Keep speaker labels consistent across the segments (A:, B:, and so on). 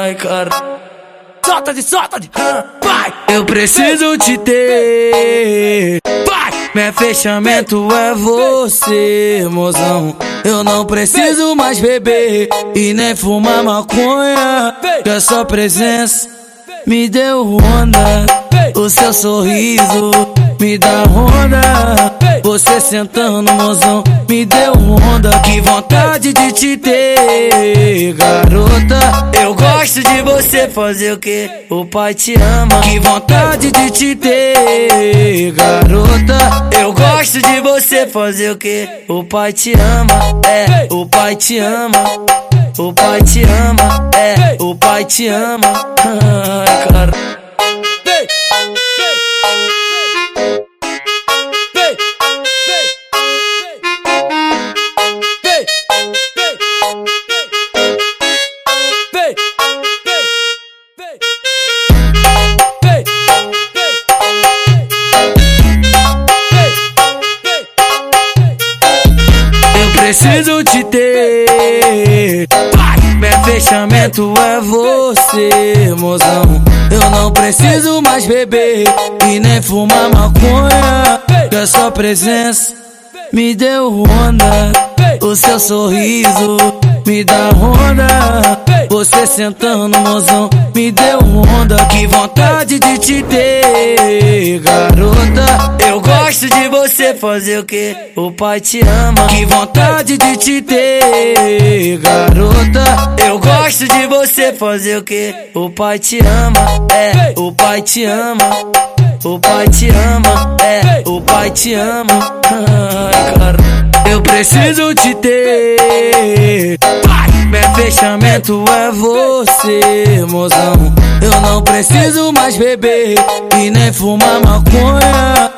A: Ai, cara. Solta de, solta de. Vai! Eu preciso te ter. Vai! Meu fechamento é você, mozão. Eu não preciso mais beber e nem fumar maconha. Que a sua presença me deu onda. O seu sorriso me dá onda. Você sentando, mozão, me deu onda. Que vontade de te ter, garota. Gosto de você fazer o que? O pai te ama. Que vontade de te ter, garota. Eu gosto de você fazer o que? O pai te ama. É, o pai te ama. O pai te ama, é, o pai te ama. Ai, cara. Preciso te ter. Meu fechamento é você, mozão. Eu não preciso mais beber e nem fumar maconha. Que a sua presença me deu onda. O seu sorriso me dá onda. Você sentando, mozão, me deu onda. Que vontade de te ter, garota. Eu gosto de você fazer o que? O pai te ama. Que vontade de te ter, garota. Eu gosto de você fazer o que? O pai te ama. É, o pai te ama. O pai te ama. É, o pai te ama. Ai, cara. Eu preciso te ter. Meu fechamento é você, mozão. Eu não preciso mais beber e nem fumar maconha.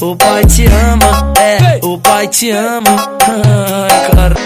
A: O pai te ama. É, o pai te ama. Ai, cara.